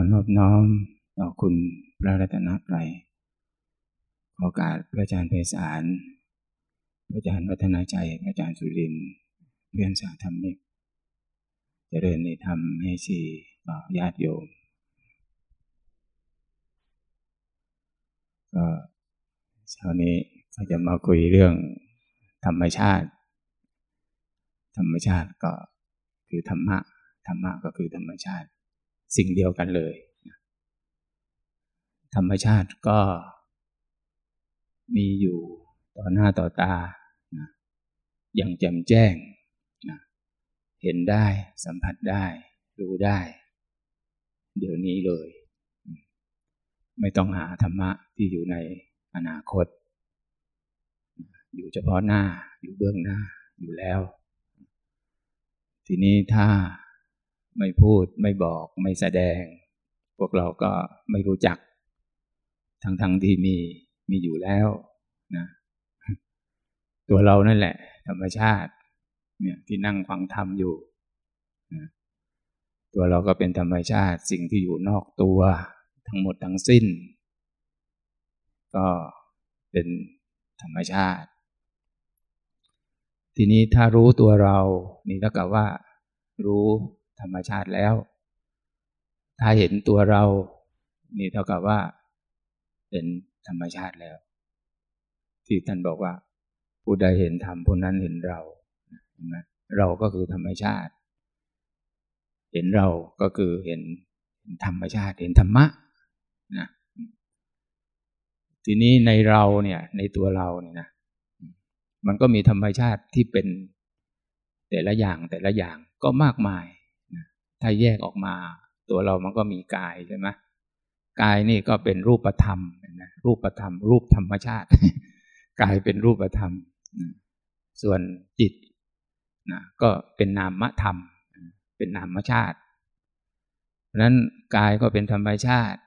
อนอบน้อมต่อคุณพระรัตนตรัยขอการพระอาจารย์เพศารพระอาจารย์วัฒนาใจ พระอาจารย์สุริน เพื่อนสาธรรมิกจเจริญในธรรมให้สี่ต่อญาติโยม ก็เช้านี้ก็จะมาคุยเรื่องธรรมชาติ ธรรมชาติก็คือธรรมะ ธรรมะก็คือธรรมชาติ สิ่งเดียวกันเลย ธรรมชาติก็มีอยู่ต่อหน้าต่อตาอย่างแจ่มแจ้งเห็นได้สัมผัสได้ รู้ได้ เดี๋ยวนี้เลย ไม่ต้องหาธรรมะที่อยู่ในอนาคต อยู่เฉพาะหน้าอยู่เบื้องหน้าอยู่แล้ว ทีนี้ถ้า ไม่พูดไม่บอกไม่แสดง พวกเราก็ไม่รู้จัก ทั้งๆทที่มีมีอยู่แล้วนะตัวเรานั่นแหละ ธรรมชาติ เนี่ยที่นั่งฟังธรรมอยู่นะตัวเราก็เป็นธรรมชาติสิ่งที่อยู่นอกตัว ทั้งหมดทั้งสิ้น ก็เป็นธรรมชาติ ทีนี้ถ้ารู้ตัวเรา นี่เท่ากับว่า รู้ ธรรมชาติแล้ว ถ้าเห็นตัวเรา นี่เท่ากับว่า เป็นธรรมชาติแล้ว ที่ท่านบอกว่า ผู้ใดเห็นธรรมผู้นั้นเห็นเราเห็นไหมเราก็คือธรรมชาติ เห็นเราก็คือเห็นธรรมชาติ เห็นธรรมะนะทีนี้ในเราเนี่ย ในตัวเราเนี่ยนะมันก็มีธรรมชาติที่เป็นแต่ละอย่างแต่ละอย่างก็มากมาย ถ้าแยกออกมา ตัวเรามันก็มีกายใช่ไหมกายนี่ก็เป็นรูปธรรมนะรูปธรรม รูปธรรมชาติ กายเป็นรูปธรรม ส่วนจิตนะก็เป็นนามธรรม เป็นนามชาติเพราะนั้นกายก็เป็นธรรมชาติ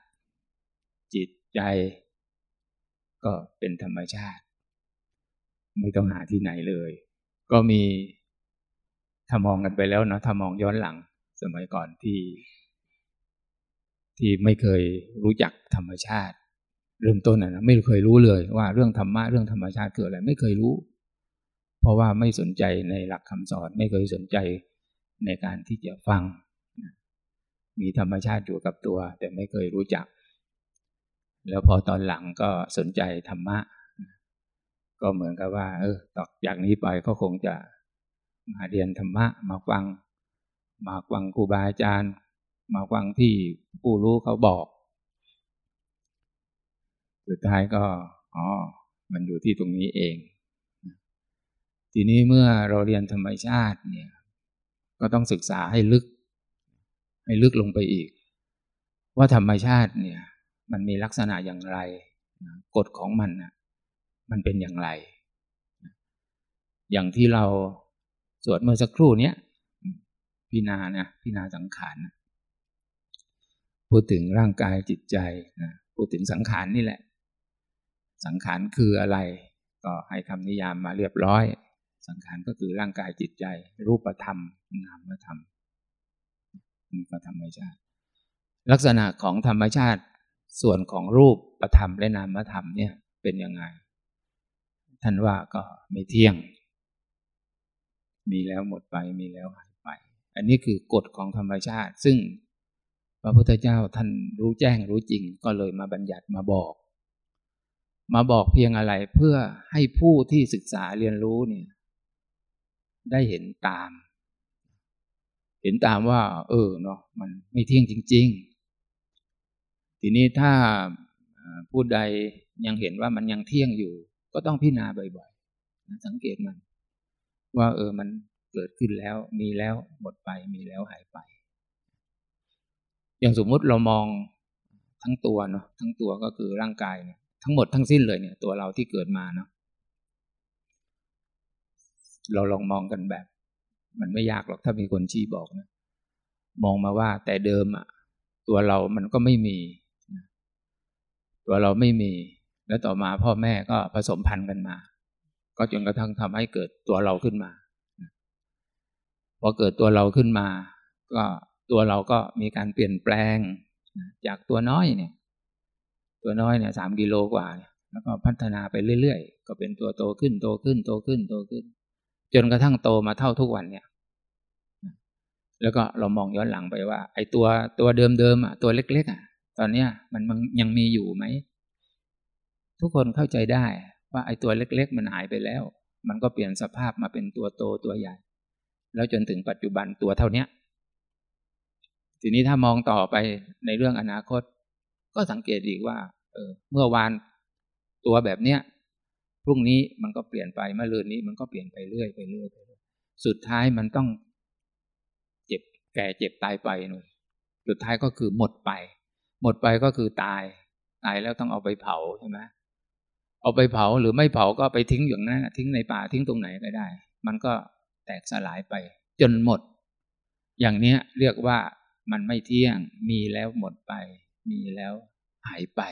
จิตใจ ก็เป็นธรรมชาติ ไม่ต้องหาที่ไหนเลย ก็มีถ้ามองกันไปแล้วนะถ้ามองย้อนหลัง สมัยก่อนที่ ที่ไม่เคยรู้จักธรรมชาติ เริ่มต้นนะไม่เคยรู้เลยว่าเรื่องธรรมะเรื่องธรรมชาติคืออะไรไม่เคยรู้ เพราะว่าไม่สนใจในหลักคำสอน ไม่เคยสนใจในการที่จะฟัง มีธรรมชาติอยู่กับตัว แต่ไม่เคยรู้จัก แล้วพอตอนหลังก็สนใจธรรมะ ก็เหมือนกับว่า เออต่อจากนี้ไปก็คงจะมาเรียนธรรมะมาฟัง มาฟังครูบาอาจารย์ มาฟังที่ผู้รู้เขาบอก สุดท้ายก็ อ๋อ มันอยู่ที่ตรงนี้เอง ทีนี้เมื่อเราเรียนธรรมชาติเนี่ย ก็ต้องศึกษาให้ลึก ให้ลึกลงไปอีก ว่าธรรมชาติเนี่ย มันมีลักษณะอย่างไร กฎของมันนะมันเป็นอย่างไร อย่างที่เราสวดเมื่อสักครู่เนี้ย พินานะพินาสังขารพูดถึงร่างกายจิตใจนะพูดถึงสังขารนี่แหละ สังขารคืออะไร ก็ให้คำนิยามมาเรียบร้อย สังขารก็คือร่างกายจิตใจ รูปธรรมนามธรรมนี่ก็ธรรมชาติ ลักษณะของธรรมชาติส่วนของรูปประธรรมและนามธรรมเนี่ยเป็นยังไง ท่านว่าก็ไม่เที่ยง มีแล้วหมดไปมีแล้วหาย อันนี้คือกฎของธรรมชาติ ซึ่งพระพุทธเจ้าท่านรู้แจ้งรู้จริงก็เลยมาบัญญัติมาบอก มาบอกเพียงอะไรเพื่อให้ผู้ที่ศึกษาเรียนรู้เนี่ยได้เห็นตาม เห็นตามว่า เออเนาะมันไม่เที่ยงจริง ๆ ทีนี้ถ้าผู้ใดยังเห็นว่ามันยังเที่ยงอยู่ ก็ต้องพิจารณาบ่อยๆสังเกตมัน ว่าเออมัน เกิดขึ้นแล้ว มีแล้วหมดไปมีแล้วหายไป อย่างสมมุติเรามองทั้งตัวเนาะทั้งตัวก็คือร่างกายเนี่ยทั้งหมดทั้งสิ้นเลยเนี่ยตัวเราที่เกิดมาเนาะเราลองมองกันแบบ มันไม่ยากหรอกถ้ามีคนชี้บอกนะมองมาว่าแต่เดิมอะตัวเรามันก็ไม่มี ตัวเราไม่มี แล้วต่อมาพ่อแม่ก็ผสมพันธุ์กันมา ก็จนกระทั่งทำให้เกิดตัวเราขึ้นมา อเกิดตัวเราขึ้นมา ก็ตัวเราก็มีการเปลี่ยนแปลง จากตัวน้อยเนี่ย ตัวน้อยเนี่ยสามกิโลกว่าเนี่ยแล้วก็พัฒนาไปเรื่อยๆ ก็เป็นตัวโตขึ้นโตขึ้นโตขึ้นโตขึ้น จนกระทั่งโตมาเท่าทุกวันเนี่ยแล้วก็เรามองย้อนหลังไปว่า ไอ้ตัวตัวเดิมๆอะตัวเล็ก ๆ อะ ตอนเนี้ยมันมันยังมีอยู่ไหม ทุกคนเข้าใจได้ว่าไอ้ตัวเล็ก ๆ มันหายไปแล้ว มันก็เปลี่ยนสภาพมาเป็นตัวโตตัวใหญ่ แล้วจนถึงปัจจุบันตัวเท่านี้ทีนี้ถ้ามองต่อไปในเรื่องอนาคต ก็สังเกตอีกว่า เออ เมื่อวานตัวแบบเนี้ยพรุ่งนี้มันก็เปลี่ยนไปเมื่อลืนนี้มันก็เปลี่ยนไปเรื่อยไปเรื่อยไปสุดท้ายมันต้อง เจ็บแก่เจ็บตายไปหนู่นสุดท้ายก็คือหมดไป หมดไปก็คือตาย ตายแล้วต้องเอาไปเผาใช่ไหมเอาไปเผาหรือไม่เผาก็ไปทิ้งอย่างนั้นทิ้งในป่าทิ้งตรงไหนก็ได้ มันก็ แตกสลายไปจนหมด อย่างเนี้ยเรียกว่ามันไม่เที่ยง มีแล้วหมดไป มีแล้วหายไป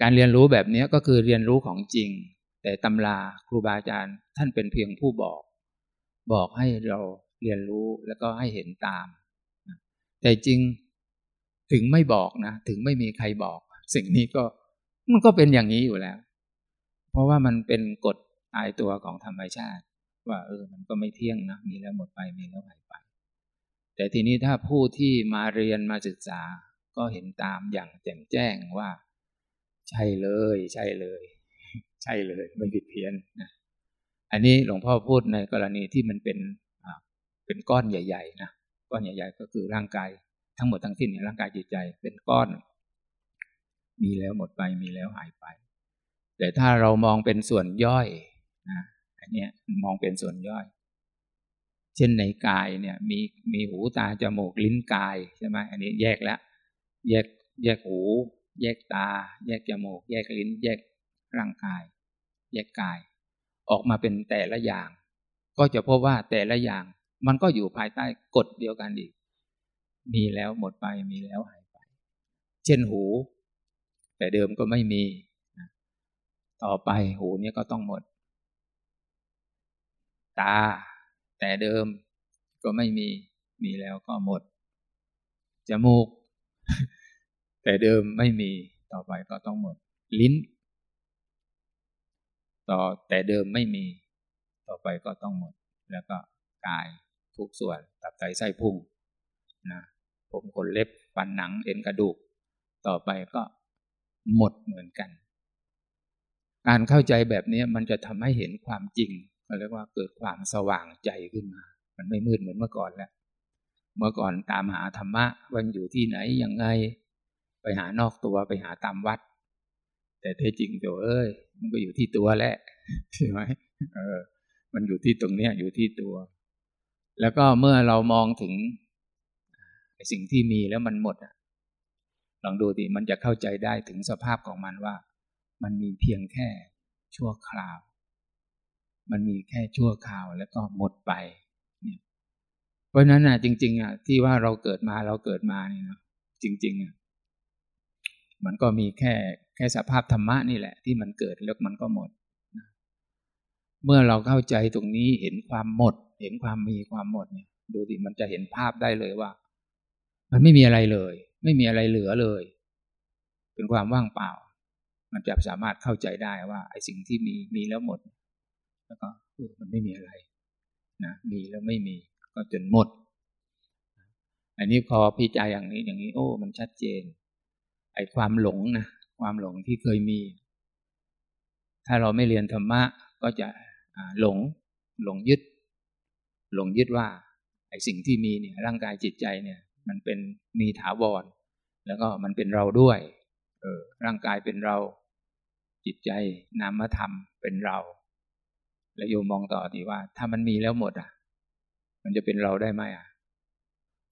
การเรียนรู้แบบนี้ก็คือเรียนรู้ของจริง แต่ตำราครูบาอาจารย์ท่านเป็นเพียงผู้บอก บอกให้เราเรียนรู้แล้วก็ให้เห็นตาม แต่จริงถึงไม่บอกนะ ถึงไม่มีใครบอก สิ่งนี้ก็มันก็เป็นอย่างนี้อยู่แล้ว เพราะว่ามันเป็นกฎตายตัวของธรรมชาติ ว่าเออมันก็ไม่เที่ยงนะมีแล้วหมดไปมีแล้วหายไป แต่ทีนี้ถ้าผู้ที่มาเรียนมาศึกษาก็เห็นตามอย่างแจ่มแจ้งว่า ใช่เลย ใช่เลย ใช่เลยไม่ผิดเพี้ยนนะอันนี้หลวงพ่อพูดในกรณีที่มันเป็นเป็นก้อนใหญ่ๆนะก้อนใหญ่ ๆ ก็คือร่างกายทั้งหมดทั้งสิ้นในร่างกายจิตใจ เป็นก้อน มีแล้วหมดไปมีแล้วหายไป แต่ถ้าเรามองเป็นส่วนย่อยนะ อันนี้มองเป็นส่วนย่อย เช่นในกายเนี่ยมีมีหูตาจมูกลิ้นกายใช่ไหมอันนี้แยกแล้ว แยกแยกหู แยกตา แยกจมูก แยกลิ้น แยกร่างกาย แยกกาย ออกมาเป็นแต่ละอย่าง ก็จะพบว่าแต่ละอย่างมันก็อยู่ภายใต้กฎเดียวกันอีก มีแล้วหมดไปมีแล้วหายไป เช่นหู แต่เดิมก็ไม่มี ต่อไปหูเนี้ก็ต้องหมด ตา แต่เดิมก็ไม่มีมีแล้วก็หมด จมูก แต่เดิมไม่มีต่อไปก็ต้องหมด ลิ้น ต่อแต่เดิมไม่มี ต่อไปก็ต้องหมด แล้วก็กายทุกส่วนตับไตไส้พุงนะผมขนเล็บฟันหนังเอ็นกระดูก ต่อไปก็หมดเหมือนกัน การเข้าใจแบบนี้มันจะทำให้เห็นความจริง เรียกว่าเกิดความสว่างใจขึ้นมา มันไม่มืดเหมือนเมื่อก่อนแล้ว เมื่อก่อนตามหาธรรมะวันอยู่ที่ไหนยังไง ไปหานอกตัวไปหาตามวัด แต่แท้จริงโยเอ้ย มันก็อยู่ที่ตัวแหละใช่ไหมเออ มันอยู่ที่ตรงเนี้ยอยู่ที่ตัว แล้วก็เมื่อเรามองถึงสิ่งที่มีแล้วมันหมดอะลองดูดิมันจะเข้าใจได้ถึงสภาพของมันว่า มันมีเพียงแค่ชั่วคราว มันมีแค่ชั่วคราวแล้วก็หมดไปเนี่ยเพราะนั้นอะจริง ๆอะที่ว่าเราเกิดมาเราเกิดมาเนี่ยนะจริงๆอะมันก็มีแค่แค่สภาพธรรมะนี่แหละ ที่มันเกิดแล้วมันก็หมด เมื่อเราเข้าใจตรงนี้เห็นความหมด เห็นความมีความหมดเนี่ยดูดิมันจะเห็นภาพได้เลยว่า มันไม่มีอะไรเลย ไม่มีอะไรเหลือเลย เป็นความว่างเปล่า มันจะสามารถเข้าใจได้ว่าไอ้สิ่งที่มีมีแล้วหมด แล้วก็มันไม่มีอะไรนะมีแล้วไม่มีก็จนหมด อันนี้พอพิจารณาอย่างนี้อย่างนี้ โอ้ มันชัดเจน ไอ้ความหลงนะความหลงที่เคยมี ถ้าเราไม่เรียนธรรมะก็จะหลง หลงยึด หลงยึดว่า ไอ้สิ่งที่มีเนี่ย ร่างกายจิตใจเนี่ย มันเป็นมีถาวร แล้วก็มันเป็นเราด้วย เออ ร่างกายเป็นเรา จิตใจนามธรรมเป็นเรา แล้วโยมมองต่อทีว่า ถ้ามันมีแล้วหมดอะ มันจะเป็นเราได้ไหมอะ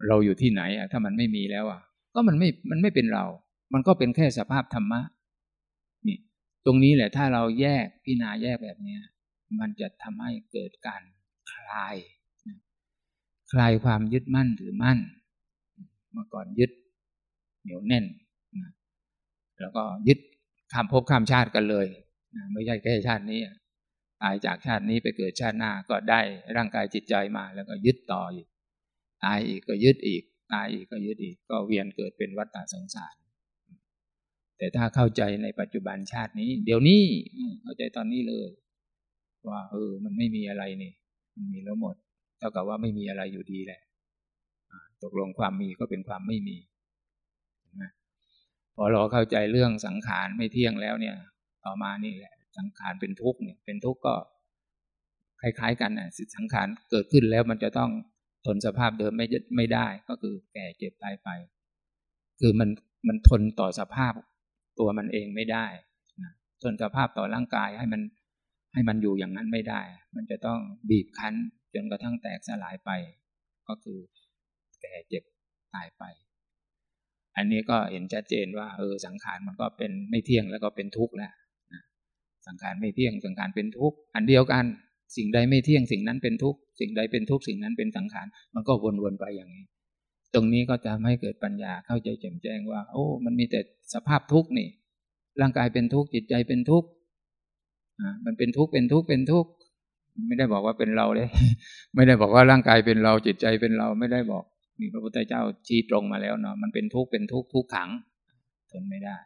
เราอยู่ที่ไหนอะ ถ้ามันไม่มีแล้วอะ ก็มันไม่มันไม่เป็นเรา มันก็เป็นแค่สภาพธรรมะนี่ตรงนี้แหละ ถ้าเราแยกพิจารณาแยกแบบเนี้ยมันจะทำให้เกิดการคลายคลายความยึดมั่นถือมั่น เมื่อก่อนยึดเหนียวแน่นนะแล้วก็ยึดข้ามภพข้ามชาติกันเลยนะไม่ใช่แค่ชาตินี้ ตายจากชาตินี้ไปเกิดชาติหน้าก็ได้ร่างกายจิตใจมาแล้วก็ยึดต่ออีก ตายอีกก็ยึดอีก ตายอีกก็ยึดอีก ก็เวียนเกิดเป็นวัฏฏะสงสาร แต่ถ้าเข้าใจในปัจจุบันชาตินี้ เดี๋ยวนี้เข้าใจตอนนี้เลย ว่าเออมันไม่มีอะไรนี่มันมีแล้วหมด เท่ากับว่าไม่มีอะไรอยู่ดีแหละตกลงความมีก็เป็นความไม่มีพอเราเข้าใจเรื่องสังขารไม่เที่ยงแล้วเนี่ย ต่อมานี่แหละ สังขารเป็นทุกข์เนี่ย เป็นทุกข์ก็คล้ายๆ กันนะสังขารเกิดขึ้นแล้วมันจะต้องทนสภาพเดิมไม่ไม่ได้ ก็คือแก่เจ็บตายไป คือมันมันทนต่อสภาพตัวมันเองไม่ได้นะทนสภาพต่อร่างกายให้มันให้มันอยู่อย่างนั้นไม่ได้ มันจะต้องบีบคั้นจนกระทั่งแตกสลายไป ก็คือแก่เจ็บตายไป อันนี้ก็เห็นชัดเจนว่าเออสังขารมันก็เป็นไม่เที่ยงแล้วก็เป็นทุกข์แล้ว สังขารไม่เที่ยงสังขารเป็นทุกข์อันเดียวกัน สิ่งใดไม่เที่ยงสิ่งนั้นเป็นทุกข์สิ่งใดเป็นทุกข์สิ่งนั้นเป็นสังขารมันก็วนๆไปอย่างนี้ ตรงนี้ก็จะให้เกิดปัญญาเข้าใจแจ่มแจ้งว่า โอ้ มันมีแต่สภาพทุกข์นี่ ร่างกายเป็นทุกข์จิตใจเป็นทุกข์อ่ามันเป็นทุกข์เป็นทุกข์เป็นทุกข์ไม่ได้บอกว่าเป็นเราเลย ไม่ได้บอกว่าร่างกายเป็นเราจิตใจเป็นเราไม่ได้บอกมีพระพุทธเจ้าชี้ตรงมาแล้วเนาะมันเป็นทุกข์เป็นทุกข์ทุกขังทนไม่ได้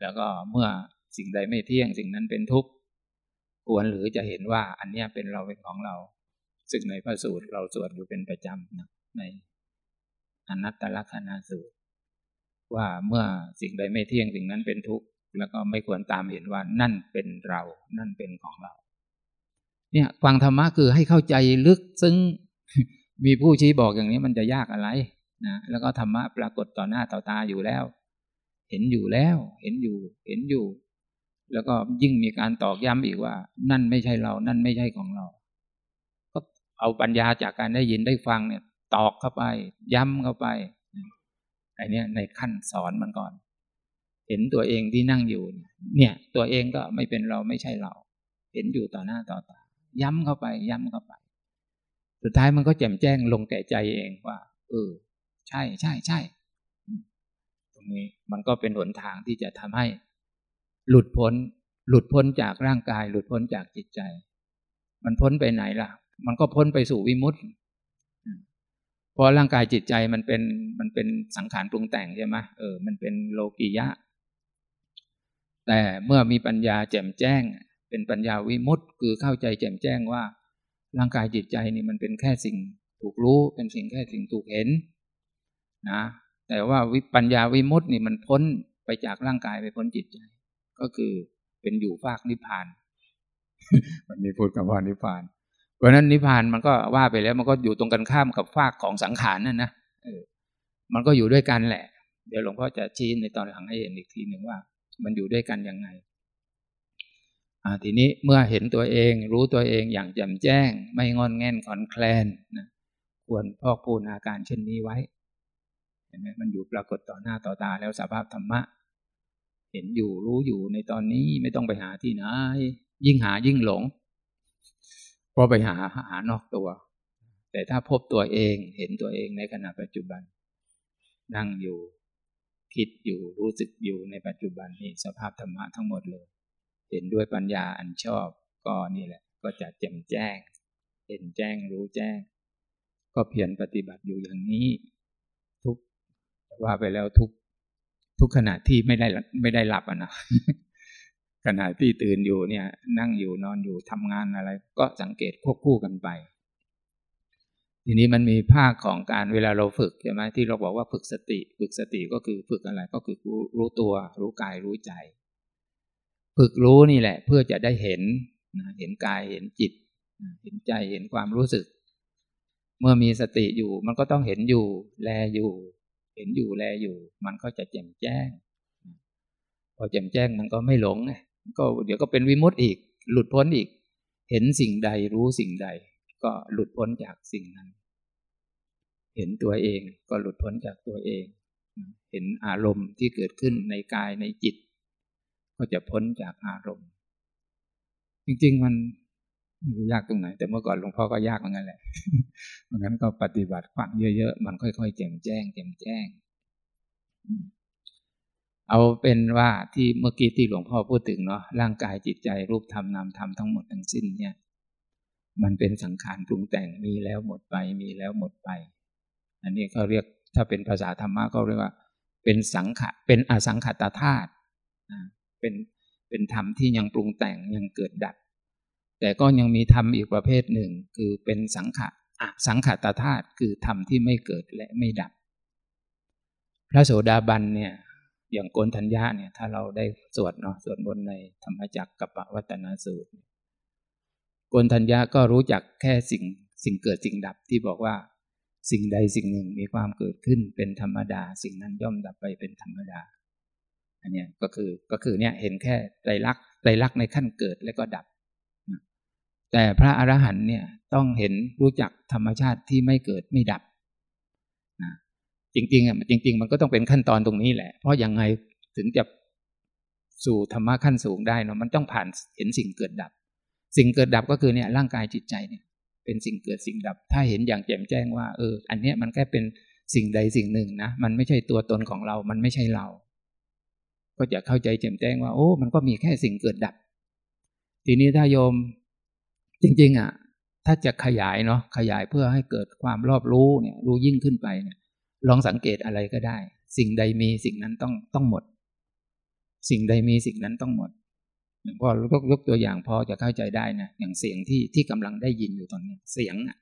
แล้วก็เมื่อ สิ่งใดไม่เที่ยง สิ่งนั้นเป็นทุกข์ควรหรือจะเห็นว่าอันเนี้ยเป็นเราเป็นของเรา ซึ่งในพระสูตรเราสวดอยู่เป็นประจำนะในอนัตตลักษณะสูตร ว่าเมื่อสิ่งใดไม่เที่ยงสิ่งนั้นเป็นทุกข์แล้วก็ไม่ควรตามเห็นว่านั่นเป็นเรา นั่นเป็นของเรา เนี่ยฟังธรรมะคือให้เข้าใจลึกซึ้งมีผู้ชี้บอกอย่างนี้มันจะยากอะไรนะแล้วก็ธรรมะปรากฏต่อหน้าต่อตาอยู่แล้ว เห็นอยู่แล้ว เห็นอยู่ เห็นอยู่ แล้วก็ยิ่งมีการตอกย้ำอีกว่า นั่นไม่ใช่เรา นั่นไม่ใช่ของเรา ก็เอาปัญญาจากการได้ยินได้ฟังเนี่ย ตอกเข้าไป ย้ำเข้าไปไอ้นี้ในขั้นสอนมันก่อน เห็นตัวเองที่นั่งอยู่ เนี่ย ตัวเองก็ไม่เป็นเราไม่ใช่เรา เห็นอยู่ต่อหน้าต่อตา ย้ำเข้าไป ย้ำเข้าไป สุดท้ายมันก็แจ่มแจ้งลงแก่ใจเองว่า เออ ใช่ใช่ใช่ตรงนี้มันก็เป็นหนทางที่จะทำให้ หลุดพ้น หลุดพ้นจากร่างกาย หลุดพ้นจากจิตใจ มันพ้นไปไหนล่ะ มันก็พ้นไปสู่วิมุตติเพราะร่างกายจิตใจมันเป็นมันเป็นสังขารปรุงแต่งใช่ไหมเออมันเป็นโลกียะ แต่เมื่อมีปัญญาแจ่มแจ้ง เป็นปัญญาวิมุตติคือเข้าใจแจ่มแจ้งว่า ร่างกายจิตใจนี่มันเป็นแค่สิ่งถูกรู้เป็นสิ่งแค่สิ่งถูกเห็นนะแต่ว่าวิปัญญาวิมุตตินี่มันพ้นไปจากร่างกายไปพ้นจิตใจ ก็คือเป็นอยู่ภาคนิพพาน วันนี้พูดกับว่านิพพาน เพราะนั้นนิพพานมันก็ว่าไปแล้วมันก็อยู่ตรงกันข้ามกับภาคของสังขารนั่นนะออมันก็อยู่ด้วยกันแหละ เดี๋ยวหลวงพ่อจะชี้ในตอนหลังให้เห็นอีกทีหนึ่งว่า มันอยู่ด้วยกันยังไงทีนี้เมื่อเห็นตัวเองรู้ตัวเองอย่างแจ่มแจ้ง ไม่งอนแง่นขอนแคลนนะควรพอกพูนอาการเช่นนี้ไว้เห็นไหมมันอยู่ปรากฏต่อหน้าต่อตาแล้วสภาพธรรมะ เห็นอยู่รู้อยู่ในตอนนี้ไม่ต้องไปหาที่ไหนยิ่งหายิ่งหลงเพราะไปหาหานอกตัว แต่ถ้าพบตัวเองเห็นตัวเองในขณะปัจจุบัน นั่งอยู่ คิดอยู่รู้สึกอยู่ในปัจจุบันนี่สภาพธรรมะทั้งหมดเลย เห็นด้วยปัญญาอันชอบก็นี่แหละ ก็จะแจ่มแจ้ง เห็นแจ้งรู้แจ้ง ก็เพียรปฏิบัติอยู่อย่างนี้ ทุกว่าไปแล้วทุก ทุกขณะที่ไม่ได้ไม่ได้หลับอะนะขณะที่ตื่นอยู่เนี่ย นั่งอยู่นอนอยู่ทำงานอะไร ก็สังเกตควบคู่กันไป ทีนี้มันมีภาคของการเวลาเราฝึกใช่ไหมที่เราบอกว่าฝึกสติ ฝึกสติก็คือฝึกอะไรก็คือรู้ตัว รู้กายรู้ใจ ฝึกรู้นี่แหละ เพื่อจะได้เห็นเห็นกายเห็นจิต เห็นใจเห็นความรู้สึก เมื่อมีสติอยู่ มันก็ต้องเห็นอยู่ แลอยู่ เห็นอยู่แลอยู่ มันก็จะแจ่มแจ้ง พอแจ่มแจ้งมันก็ไม่หลงไงก็เดี๋ยวก็เป็นวิมุตติอีก หลุดพ้นอีก เห็นสิ่งใดรู้สิ่งใด ก็หลุดพ้นจากสิ่งนั้น เห็นตัวเองก็หลุดพ้นจากตัวเอง เห็นอารมณ์ที่เกิดขึ้นในกายในจิต ก็จะพ้นจากอารมณ์ จริงๆมัน รู้ยากตรงไหน แต่เมื่อก่อนหลวงพ่อก็ยากเหมือนกันแหละเพราะงั้นก็ปฏิบัติฟังเยอะๆ มันค่อยๆแจ่มแจ้งแจ่มแจ้ง เอาเป็นว่าที่เมื่อกี้ที่หลวงพ่อพูดถึงเนาะร่างกายจิตใจรูปธรรมนามธรรมทั้งหมดทั้งสิ้นเนี่ย มันเป็นสังขารปรุงแต่งมีแล้วหมดไป มีแล้วหมดไป อันนี้เขาเรียกถ้าเป็นภาษาธรรมะก็เรียกว่า เป็นสังขะเป็นอสังขตธาตุเป็นเป็นธรรมที่ยังปรุงแต่งยังเกิดดับ แต่ก็ยังมีธรรมอีกประเภทหนึ่ง คือเป็นสังขะสังขตธาตุคือธรรมที่ไม่เกิดและไม่ดับ พระโสดาบันเนี่ยอย่างโกนทัญญาเนี่ยถ้าเราได้สวดเนาะสวดบนในธรรมจักรกับปวัตนาสูตรโกนทัญญาก็รู้จักแค่สิ่งสิ่งเกิดสิ่งดับที่บอกว่าสิ่งใดสิ่งหนึ่งมีความเกิดขึ้นเป็นธรรมดา สิ่งนั้นย่อมดับไปเป็นธรรมดา อันนี้ก็คือก็คือเนี่ยเห็นแค่ไตรลักษณ์ไตรลักษณ์ในขั้นเกิดแล้วก็ดับ แต่พระอรหันต์เนี่ยต้องเห็นรู้จักธรรมชาติที่ไม่เกิดไม่ดับนะจริงๆอะจริง ๆ มันก็ต้องเป็นขั้นตอนตรงนี้แหละ เพราะยังไงถึงจะสู่ธรรมะขั้นสูงได้เนาะมันต้องผ่านเห็นสิ่งเกิดดับ สิ่งเกิดดับก็คือเนี่ยร่างกายจิตใจเนี่ย เป็นสิ่งเกิดสิ่งดับ ถ้าเห็นอย่างแจ่มแจ้งว่าเออ อันเนี้ยมันแค่เป็นสิ่งใดสิ่งหนึ่งนะมันไม่ใช่ตัวตนของเรา มันไม่ใช่เรา ก็จะเข้าใจแจ่มแจ้งว่า โอ้ มันก็มีแค่สิ่งเกิดดับ ทีนี้ถ้าโยม จริงๆอะถ้าจะขยายเนาะขยายเพื่อให้เกิดความรอบรู้เนี่ยรู้ยิ่งขึ้นไปเนี่ยลองสังเกตอะไรก็ได้ สิ่งใดมีสิ่งนั้นต้องต้องหมด สิ่งใดมีสิ่งนั้นต้องหมดหลวงพ่อยกยกตัวอย่างพอจะเข้าใจได้นะอย่างเสียงที่ที่กำลังได้ยินอยู่ตอนนี้เสียงอะ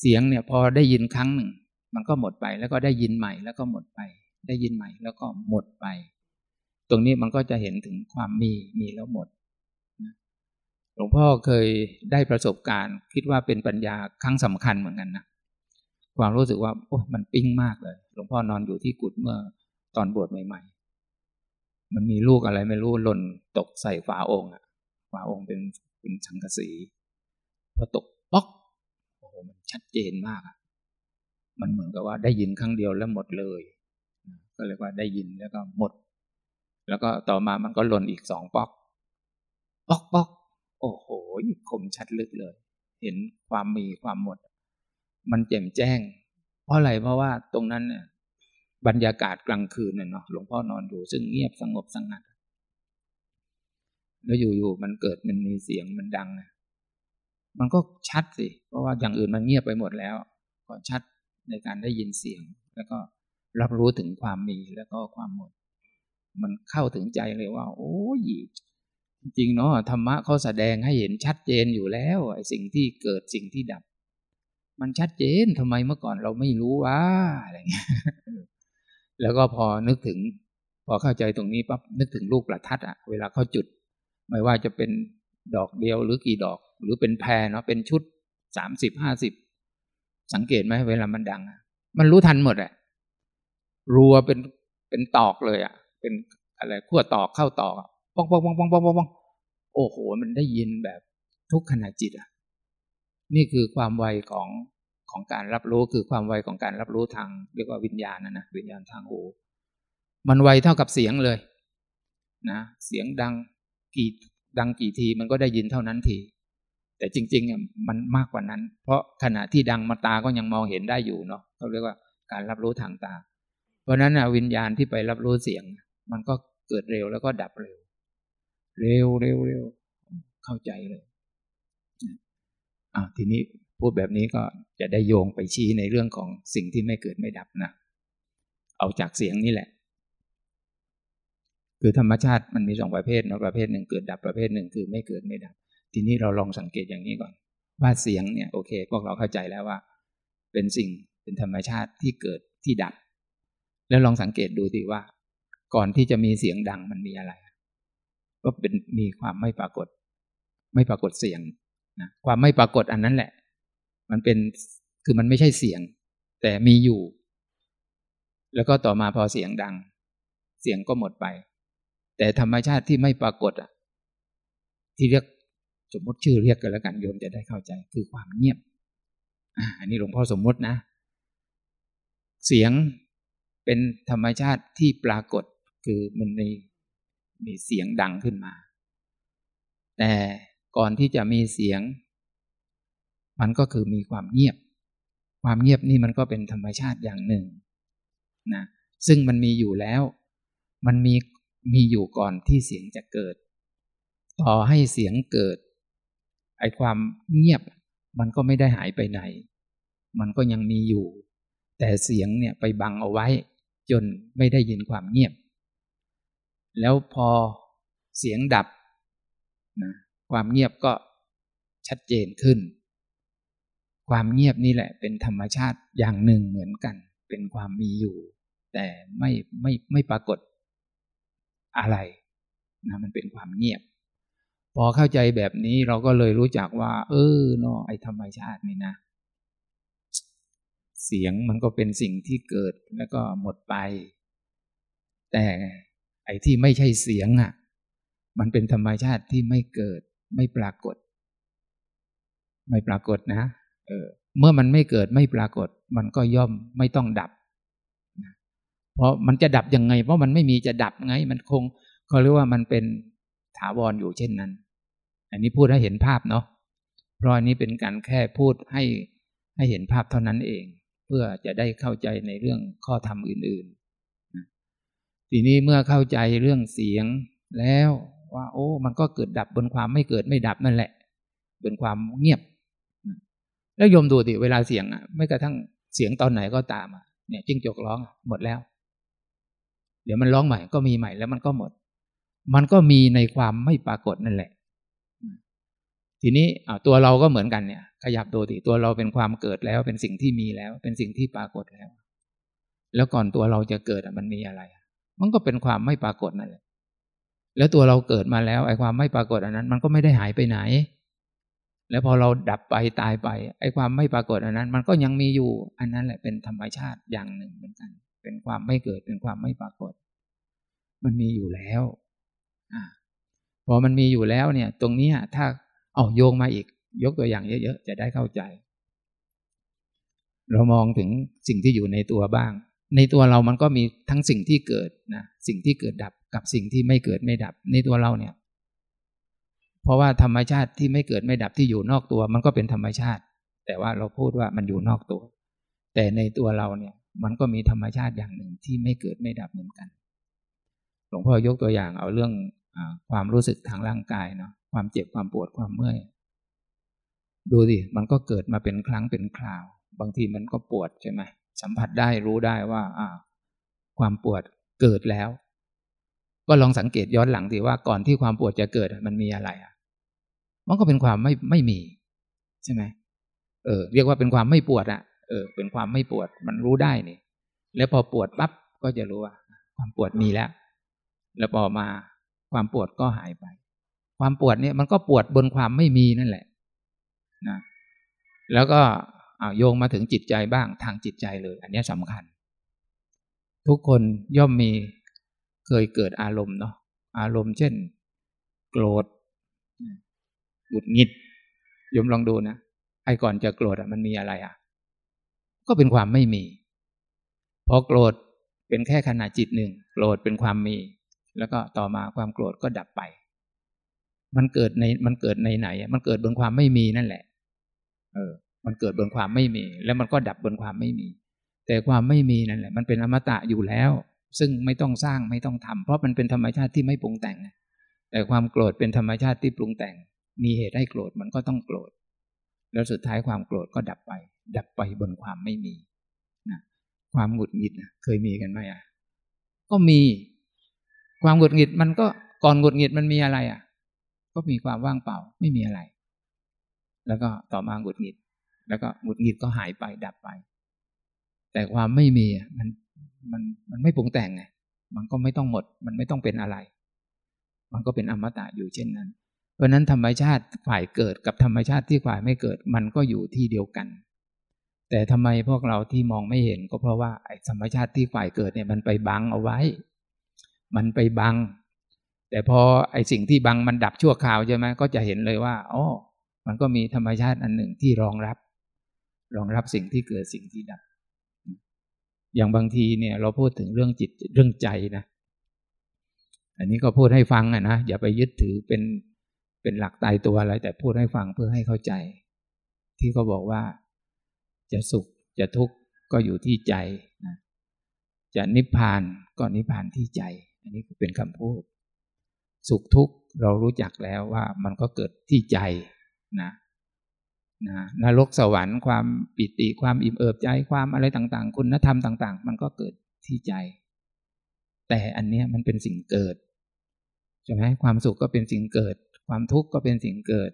เสียงเนี่ยพอได้ยินครั้งหนึ่ง มันก็หมดไปแล้วก็ได้ยินใหม่แล้วก็หมดไป ได้ยินใหม่แล้วก็หมดไป ตรงนี้มันก็จะเห็นถึงความมีมีแล้วหมด หลวงพ่อเคยได้ประสบการณ์ คิดว่าเป็นปัญญาครั้งสำคัญเหมือนกันนะความรู้สึกว่าโอ้มันปิ้งมากเลย หลวงพ่อนอนอยู่ที่กุฏเมื่อตอนบวชใหม่ ๆ มันมีลูกอะไรไม่รู้หล่นตกใส่ฝาองค์อะฝาองค์เป็นเป็นสังกะสีพอตกป๊อกโอ้โหมันชัดเจนมากอะมันเหมือนกับว่าได้ยินครั้งเดียวแล้วหมดเลย ก็เรียกว่าได้ยินแล้วก็หมด แล้วก็ต่อมามันก็หล่นอีกสองป๊อก ป๊อกป๊อก โอ้โหคมชัดลึกเลย เห็นความมีความหมด มันแจ่มแจ้ง เพราะอะไรเพราะว่าตรงนั้นเนี่ยบรรยากาศกลางคืนเนาะหลวงพ่อนอนอยู่ซึ่งเงียบสงบสงัด แล้วอยู่ๆมันเกิดมันมีเสียงมันดังนะมันก็ชัดสิ เพราะว่าอย่างอื่นมันเงียบไปหมดแล้ว ก็ชัดในการได้ยินเสียง แล้วก็รับรู้ถึงความมีแล้วก็ความหมด มันเข้าถึงใจเลยว่า โอ้ย จริงเนาะธรรมะเขาแสดงให้เห็นชัดเจนอยู่แล้วไอ้สิ่งที่เกิดสิ่งที่ดับ มันชัดเจนทำไมเมื่อก่อนเราไม่รู้ว่าอะไรเงี้ยแล้วก็พอนึกถึง พอเข้าใจตรงนี้ปั๊บนึกถึงลูกประทัดอะเวลาเขาจุด ไม่ว่าจะเป็นดอกเดียวหรือกี่ดอก หรือเป็นแพรเนาะเป็นชุดสามสิบห้าสิบสังเกตไหมเวลามันดังมันรู้ทันหมดอะรัวเป็นเป็นตอกเลยอะเป็นอะไรขั้วตอกเข้าตอก ป้องป้องป้องป้องป้องป้องโอ้โห มันได้ยินแบบทุกขณะจิตอะ นี่คือความไวของของการรับรู้คือความไวของการรับรู้ทางเรียกว่าวิญญาณนะนะวิญญาณทางหู มันไวเท่ากับเสียงเลย นะเสียงดังกี่ดังกี่ทีมันก็ได้ยินเท่านั้นที แต่จริงๆอะมันมากกว่านั้น เพราะขณะที่ดังมาตาก็ยังมองเห็นได้อยู่เนาะเขาเรียกว่าการรับรู้ทางตา เพราะนั้นวิญญาณที่ไปรับรู้เสียง มันก็เกิดเร็วแล้วก็ดับเร็ว เร็วเร็วเร็วเข้าใจเลยอ่าทีนี้พูดแบบนี้ก็จะได้โยงไปชี้ในเรื่องของสิ่งที่ไม่เกิดไม่ดับนะเอาจากเสียงนี่แหละ คือธรรมชาติมันมีสองประเภทนะประเภทหนึ่งเกิดดับประเภทหนึ่งคือไม่เกิดไม่ดับ ทีนี้เราลองสังเกตอย่างนี้ก่อน ว่าเสียงเนี่ยโอเค พวกเราเข้าใจแล้วว่า เป็นสิ่งเป็นธรรมชาติที่เกิดที่ดับ แล้วลองสังเกตดูดีว่า ก่อนที่จะมีเสียงดังมันมีอะไร ก็เป็นมีความไม่ปรากฏ ไม่ปรากฏเสียงนะความไม่ปรากฏอันนั้นแหละ มันเป็นคือมันไม่ใช่เสียง แต่มีอยู่ แล้วก็ต่อมาพอเสียงดัง เสียงก็หมดไป แต่ธรรมชาติที่ไม่ปรากฏอะ ที่เรียกสมมติชื่อเรียกกันแล้วกันโยมจะได้เข้าใจคือความเงียบอันนี้หลวงพ่อสมมตินะ เสียงเป็นธรรมชาติที่ปรากฏ คือมันมี มีเสียงดังขึ้นมา แต่ก่อนที่จะมีเสียง มันก็คือมีความเงียบ ความเงียบนี่มันก็เป็นธรรมชาติอย่างหนึ่งนะซึ่งมันมีอยู่แล้ว มันมีมีอยู่ก่อนที่เสียงจะเกิด ต่อให้เสียงเกิด ไอความเงียบมันก็ไม่ได้หายไปไหน มันก็ยังมีอยู่ แต่เสียงเนี่ยไปบังเอาไว้ จนไม่ได้ยินความเงียบ แล้วพอเสียงดับนะความเงียบก็ชัดเจนขึ้น ความเงียบนี่แหละ เป็นธรรมชาติอย่างหนึ่งเหมือนกัน เป็นความมีอยู่ แต่ไม่ไม่ไม่ปรากฏอะไรนะมันเป็นความเงียบ พอเข้าใจแบบนี้เราก็เลยรู้จักว่า เออเนาะไอธรรมชาตินี่นะ เสียงมันก็เป็นสิ่งที่เกิดแล้วก็หมดไป แต่ ไอ้ที่ไม่ใช่เสียงอะ มันเป็นธรรมชาติที่ไม่เกิด ไม่ปรากฏ ไม่ปรากฏนะ เออ เมื่อมันไม่เกิดไม่ปรากฏ มันก็ย่อมไม่ต้องดับ เพราะมันจะดับยังไง เพราะมันไม่มีจะดับไง มันคงเขาเรียกว่ามันเป็นถาวรออยู่เช่นนั้น อันนี้พูดให้เห็นภาพเนาะ เพราะอันนี้เป็นการแค่พูดให้ให้เห็นภาพเท่านั้นเอง เพื่อจะได้เข้าใจในเรื่องข้อธรรมอื่น ๆ ทีนี้เมื่อเข้าใจเรื่องเสียงแล้วว่า โอ้ มันก็เกิดดับบนความไม่เกิดไม่ดับนั่นแหละ เป็นความเงียบ แล้วยมดูดิเวลาเสียงอะไม่กระทั่งเสียงตอนไหนก็ตามอะเนี่ยจิ้งจกร้องหมดแล้ว เดี๋ยวมันร้องใหม่ก็มีใหม่แล้วมันก็หมด มันก็มีในความไม่ปรากฏนั่นแหละ ทีนี้ตัวเราก็เหมือนกันเนี่ย ขยับตัวดิตัวเราเป็นความเกิดแล้ว เป็นสิ่งที่มีแล้ว เป็นสิ่งที่ปรากฏแล้ว แล้วก่อนตัวเราจะเกิดมันมีอะไร มันก็เป็นความไม่ปรากฏนั่นแหละ แล้วตัวเราเกิดมาแล้วไอ้ความไม่ปรากฏอันนั้น มันก็ไม่ได้หายไปไหน แล้วพอเราดับไปตายไปไอ้ความไม่ปรากฏอันนั้น มันก็ยังมีอยู่ อันนั้นแหละเป็นธรรมชาติอย่างหนึ่งเหมือนกัน เป็นความไม่เกิดเป็นความไม่ปรากฏ มันมีอยู่แล้วอพอมันมีอยู่แล้วเนี่ย ตรงนี้ถ้าเอาโยงมาอีก ยกตัวอย่างเยอะๆจะได้เข้าใจ เรามองถึงสิ่งที่อยู่ในตัวบ้าง ในตัวเรามันก็มีทั้งสิ่งที่เกิดนะสิ่งที่เกิดดับกับสิ่งที่ไม่เกิดไม่ดับ ในตัวเราเนี่ย เพราะว่าธรรมชาติที่ไม่เกิดไม่ดับที่อยู่นอกตัว มันก็เป็นธรรมชาติ แต่ว่าเราพูดว่ามันอยู่นอกตัว แต่ในตัวเราเนี่ย มันก็มีธรรมชาติอย่างหนึ่งที่ไม่เกิดไม่ดับเหมือนกัน หลวงพ่อยกตัวอย่างเอาเรื่องอความรู้สึกทางร่างกายเนาะความเจ็บความปวดความเมื่อยดูสิมันก็เกิดมาเป็นครั้งเป็นคราว บางทีมันก็ปวดใช่ไหม สัมผัสได้รู้ได้ว่าอ่า ความปวดเกิดแล้ว ก็ลองสังเกตย้อนหลังสิว่าก่อนที่ความปวดจะเกิดมันมีอะไรอะมันก็เป็นความไม่ไม่มี ใช่ไหมเออ เรียกว่าเป็นความไม่ปวดอะเออ เป็นความไม่ปวดมันรู้ได้นี่แล้วพอปวดปั๊บก็จะรู้ว่า ความปวดมีแล้ว แล้วพอมาความปวดก็หายไป ความปวดเนี่ยมันก็ปวดบนความไม่มีนั่นแหละนะแล้วก็ โยงมาถึงจิตใจบ้างทางจิตใจเลย อันนี้สำคัญ ทุกคนย่อมมีเคยเกิดอารมณ์เนาะอารมณ์เช่น โกรธหงุดหงิดยมลองดูนะไอ้ก่อนจะโกรธอะมันมีอะไรอะ ก็เป็นความไม่มีพอโกรธเป็นแค่ขณะจิตหนึ่งโกรธเป็นความมี แล้วก็ต่อมาความโกรธก็ดับไป มันเกิดในมันเกิดในไหน มันเกิดบนความไม่มีนั่นแหละ เออ มันเกิดบนความไม่มี แล้วมันก็ดับบนความไม่มี แต่ความไม่มีนั่นแหละ มันเป็นอมตะอยู่แล้ว ซึ่งไม่ต้องสร้างไม่ต้องทำเพราะมันเป็นธรรมชาติที่ไม่ปรุงแต่ง แต่ความโกรธเป็นธรรมชาติที่ปรุงแต่ง มีเหตุให้โกรธมันก็ต้องโกรธ แล้วสุดท้ายความโกรธก็ดับไป ดับไปบนความไม่มีนะความหงุดหงิดนะเคยมีกันไหมอะก็มี ความหงุดหงิดมันก็ก่อนหงุดหงิดมันมีอะไรอะ ก็มีความว่างเปล่าไม่มีอะไร แล้วก็ต่อมาหงุดหงิด แล้วก็หงุดหงิดก็หายไปดับไป แต่ความไม่มีมันมันมันไม่ปรุงแต่งไงมันก็ไม่ต้องหมด มันไม่ต้องเป็นอะไร มันก็เป็นอมตะอยู่เช่นนั้น เพราะนั้นธรรมชาติฝ่ายเกิดกับธรรมชาติที่ฝ่ายไม่เกิด มันก็อยู่ที่เดียวกัน แต่ทำไมพวกเราที่มองไม่เห็นก็เพราะว่าไอ้ธรรมชาติที่ฝ่ายเกิดเนี่ยมันไปบังเอาไว้ มันไปบัง แต่พอไอ้สิ่งที่บังมันดับชั่วคราวใช่ไหมก็จะเห็นเลยว่าอ๋อมันก็มีธรรมชาติอันหนึ่งที่รองรับ รองรับสิ่งที่เกิดสิ่งที่ดับ อย่างบางทีเนี่ย เราพูดถึงเรื่องจิตเรื่องใจนะ อันนี้ก็พูดให้ฟังอะนะ อย่าไปยึดถือเป็นเป็นหลักตายตัวอะไร แต่พูดให้ฟังเพื่อให้เข้าใจ ที่เขาบอกว่าจะสุขจะทุกข์ก็อยู่ที่ใจนะจะนิพพานก็นิพพานที่ใจ อันนี้เป็นคำพูด สุขทุกข์เรารู้จักแล้วว่ามันก็เกิดที่ใจนะ นะนรกสวรรค์ความปิติความอิ่มเอิบใจความอะไรต่าง ๆ คุณธรรมต่าง ๆ มันก็เกิดที่ใจ แต่อันเนี้ยมันเป็นสิ่งเกิดใช่ไหมความสุขก็เป็นสิ่งเกิด ความทุกข์ก็เป็นสิ่งเกิด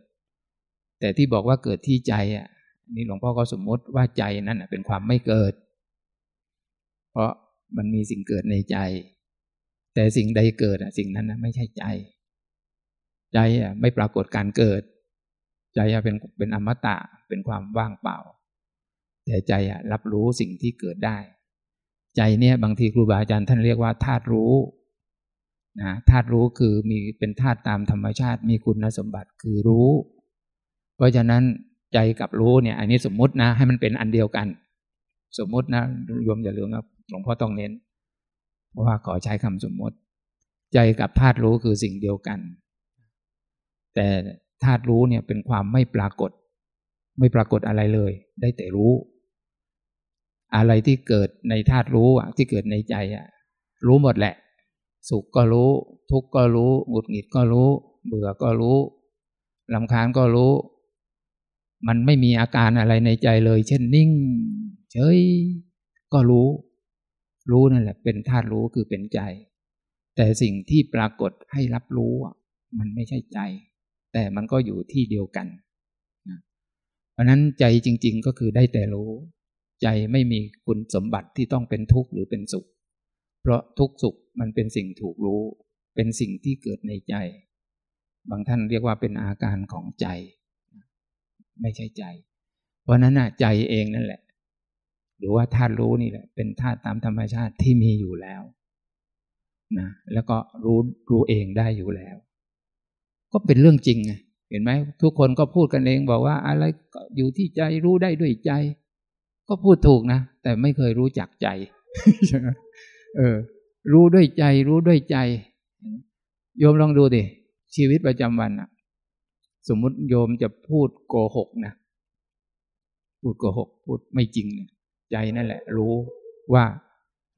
แต่ที่บอกว่าเกิดที่ใจอะนี่หลวงพ่อก็สมมติว่าใจนั่นเป็นความไม่เกิด เพราะมันมีสิ่งเกิดในใจ แต่สิ่งใดเกิดอะสิ่งนั้นไม่ใช่ใจ ใจอะไม่ปรากฏการเกิด ใจอะเป็นเป็นอมตะเป็นความว่างเปล่า แต่ใจอะรับรู้สิ่งที่เกิดได้ ใจเนี่ยบางทีครูบาอาจารย์ท่านเรียกว่าธาตุรู้นะธาตุรู้คือมีเป็นธาตุตามธรรมชาติมีคุณสมบัติคือรู้ เพราะฉะนั้นใจกับรู้เนี่ย อันนี้สมมุตินะ ให้มันเป็นอันเดียวกัน สมมุตินะโยมอย่าลืมนะหลวงพ่อต้องเน้น เพราะว่าขอใช้คำสมมุติ ใจกับธาตุรู้คือสิ่งเดียวกัน แต่ ธาตุรู้เนี่ยเป็นความไม่ปรากฏ ไม่ปรากฏอะไรเลย ได้แต่รู้ อะไรที่เกิดในธาตุรู้ที่เกิดในใจอะรู้หมดแหละ สุขก็รู้ ทุกข์ก็รู้หงุดหงิดก็รู้ เบื่อก็รู้ลำคาญก็รู้ มันไม่มีอาการอะไรในใจเลย เช่นนิ่ง เฉยก็รู้ รู้นั่นแหละ เป็นธาตุรู้คือเป็นใจ แต่สิ่งที่ปรากฏให้รับรู้มันไม่ใช่ใจ แต่มันก็อยู่ที่เดียวกันเพราะนั้นใจจริง ๆก็คือได้แต่รู้ ใจไม่มีคุณสมบัติที่ต้องเป็นทุกข์หรือเป็นสุข เพราะทุกข์สุขมันเป็นสิ่งถูกรู้ เป็นสิ่งที่เกิดในใจ บางท่านเรียกว่าเป็นอาการของใจ ไม่ใช่ใจ เพราะนั้นนะใจเองนั่นแหละ หรือว่าธาตุรู้นี่แหละ เป็นธาตุตามธรรมชาติที่มีอยู่แล้วนะแล้วก็รู้รู้เองได้อยู่แล้ว ก็เป็นเรื่องจริงไงเห็นไหมทุกคนก็พูดกันเองบอกว่าอะไรก็อยู่ที่ใจรู้ได้ด้วยใจ ก็พูดถูกนะ แต่ไม่เคยรู้จักใจใเออ รู้ด้วยใจ รู้ด้วยใจโยมลองดูดิชีวิตประจำวันอะสมมุติโยมจะพูดโกหกนะพูดโกหก พูดไม่จริงเนี่ยใจนั่นแหละ รู้ว่า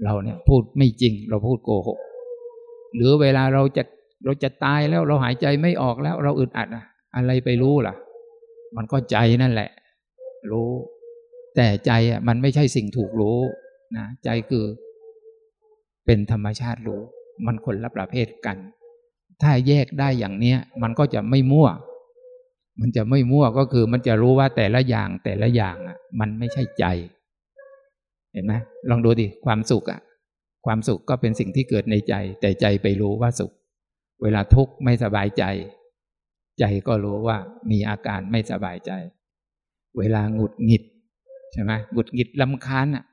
เราเนี่ย พูดไม่จริง เราพูดโกหก หรือเวลาเราจะ เราจะตายแล้วเราหายใจไม่ออกแล้ว เราอึดอัดอะอะไรไปรู้ล่ะ มันก็ใจนั่นแหละ รู้ แต่ใจอะ มันไม่ใช่สิ่งถูกรู้นะใจคือ เป็นธรรมชาติรู้ มันคนละประเภทกัน ถ้าแยกได้อย่างเนี้ย มันก็จะไม่มั่ว มันจะไม่มั่วก็คือ มันจะรู้ว่าแต่ละอย่างแต่ละอย่างอะ มันไม่ใช่ใจ เห็นไหมลองดูดิความสุขอะ ความสุขก็เป็นสิ่งที่เกิดในใจ แต่ใจไปรู้ว่าสุข เวลาทุกข์ไม่สบายใจ ใจก็รู้ว่ามีอาการไม่สบายใจ เวลาหงุดหงิดใช่ไหมหงุดหงิดลำคาญอะ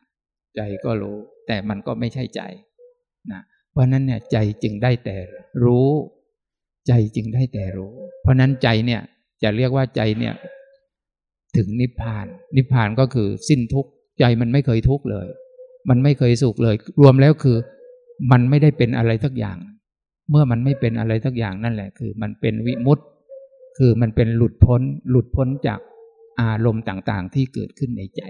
ใจก็รู้ แต่มันก็ไม่ใช่ใจนะเพราะนั้นเนี่ยใจจึงได้แต่รู้ ใจจึงได้แต่รู้ เพราะนั้นใจเนี่ยจะเรียกว่าใจเนี่ยถึงนิพพาน นิพพานก็คือสิ้นทุกข์ใจมันไม่เคยทุกข์เลย มันไม่เคยสุขเลย รวมแล้วคือ มันไม่ได้เป็นอะไรทักอย่าง เมื่อมันไม่เป็นอะไรทักอย่างนั่นแหละ คือ มันเป็นวิมุตต์คือมันเป็นหลุดพ้น หลุดพ้นจากอารมณ์ต่างๆ ที่เกิดขึ้นในใจ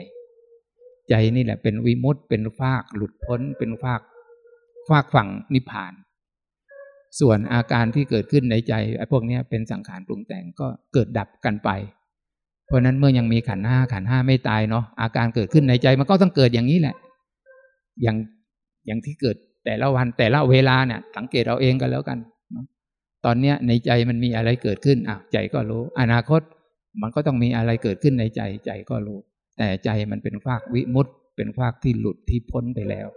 ใจนี่แหละเป็นวิมุตต์เป็นฟากหลุดพ้น เป็นฟากฟากฝั่งนิพพาน ส่วนอาการที่เกิดขึ้นในใจไอ้พวกนี้เป็นสังขารปรุงแต่งก็เกิดดับกันไป เพราะนั้นเมื่อยังมีขันห้าขันห้าไม่ตายเนาะอาการเกิดขึ้นในใจมันก็ต้องเกิดอย่างนี้แหละ อย่างอย่างที่เกิด แต่ละวันแต่ละเวลาเนี่ยสังเกตเราเองกันแล้วกัน ตอนเนี้ยในใจมันมีอะไรเกิดขึ้นอะใจก็รู้ อนาคตมันก็ต้องมีอะไรเกิดขึ้นในใจใจก็รู้ แต่ใจมันเป็นภาควิมุตต์เป็นภาคที่หลุดที่พ้นไปแล้ว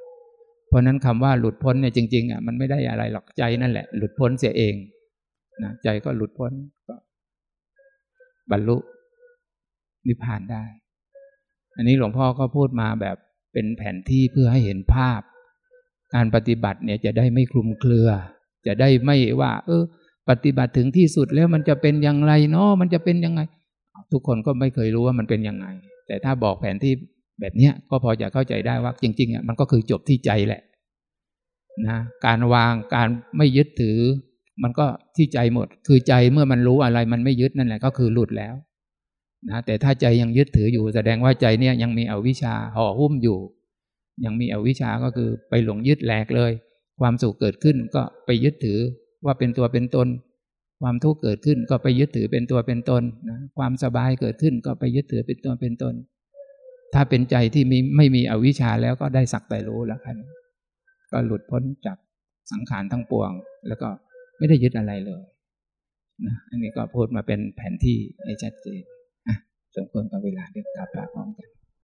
เพราะนั้นคำว่าหลุดพ้นเนี่ยจริงๆอะมันไม่ได้อะไรหรอกใจนั่นแหละ หลุดพ้นเสียเองนะใจก็หลุดพ้นก็บรรลุนิพพานได้ อันนี้หลวงพ่อก็พูดมาแบบเป็นแผนที่เพื่อให้เห็นภาพ การปฏิบัติเนี่ยจะได้ไม่คลุมเครือ จะได้ไม่ว่า เออ ปฏิบัติถึงที่สุดแล้วมันจะเป็นอย่างไรเนาะมันจะเป็นยังไง ทุกคนก็ไม่เคยรู้ว่ามันเป็นยังไง แต่ถ้าบอกแผนที่แบบเนี้ยก็พอจะเข้าใจได้ว่าจริงๆอะมันก็คือจบที่ใจแหละนะการวางการไม่ยึดถือ มันก็ที่ใจหมด คือใจเมื่อมันรู้อะไร มันไม่ยึดนั่นแหละก็คือหลุดแล้วนะแต่ถ้าใจยังยึดถืออยู่ แสดงว่าใจเนี่ยยังมีอวิชชาห่อหุ้มอยู่ ยังมีอวิชชาก็คือไปหลงยึดแหลกเลย ความสุขเกิดขึ้นก็ไปยึดถือว่าเป็นตัวเป็นตน ความทุกข์เกิดขึ้นก็ไปยึดถือเป็นตัวเป็นตนนะความสบายเกิดขึ้นก็ไปยึดถือเป็นตัวเป็นตน ถ้าเป็นใจที่มีไม่มีอวิชชาแล้วก็ได้สักแต่รู้แล้วครับก็หลุดพ้นจากสังขารทั้งปวง แล้วก็ไม่ได้ยึดอะไรเลยนะอันนี้ก็พูดมาเป็นแผนที่ให้ชัดเจนสมควรกับเวลาเดียวกลับมาพร้อมกัน